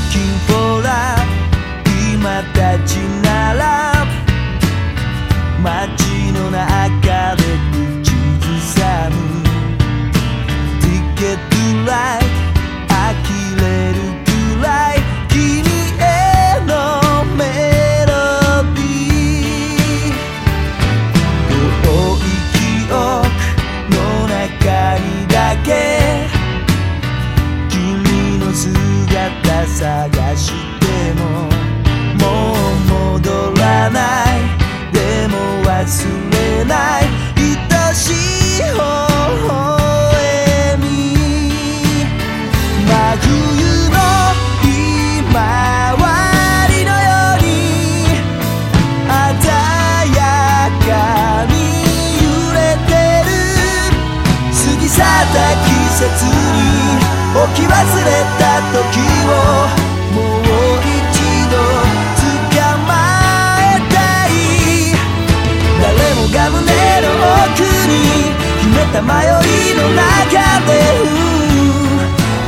looking き忘れた時をもう一度捕まえたい誰もが胸の奥に秘めた迷いの中で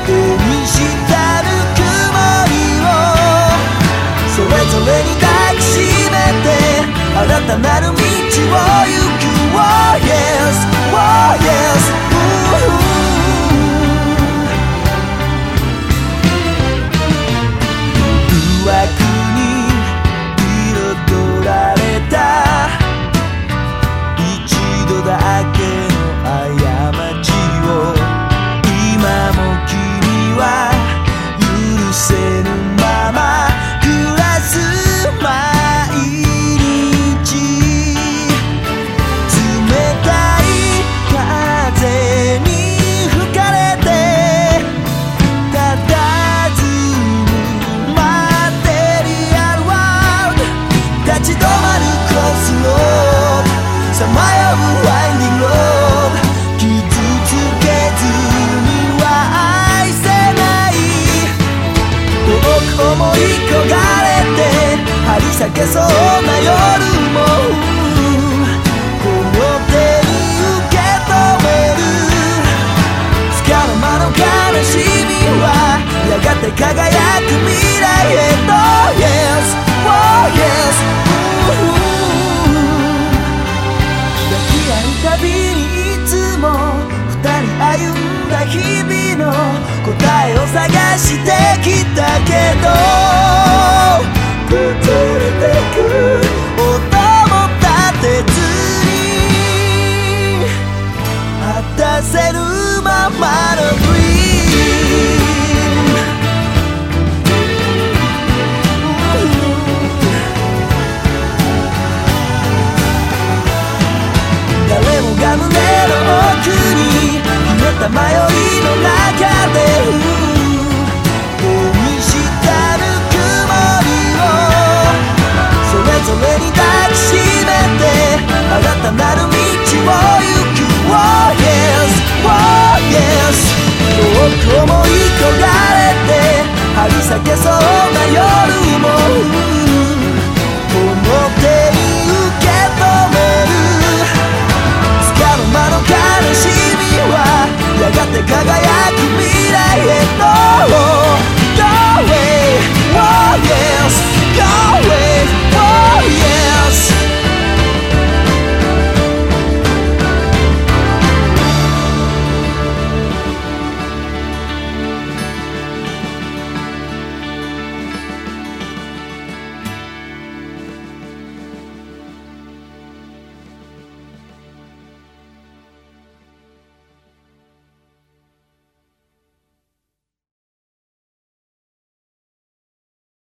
手にしたぬくもりを。それぞれに抱きしめて新たなる道を行く。Oh yes, oh yes 追い焦がれて張り裂けそうな夜も。答えを探してきたけど崩れてく音も立てずに果たせるままの Dream 誰もが胸の奥にた迷いの中で手にしたぬくもりをそれぞれに抱きしめて新たなる道を行く Oh yes, oh yes 遠く思い焦がれて張り裂けそうな夜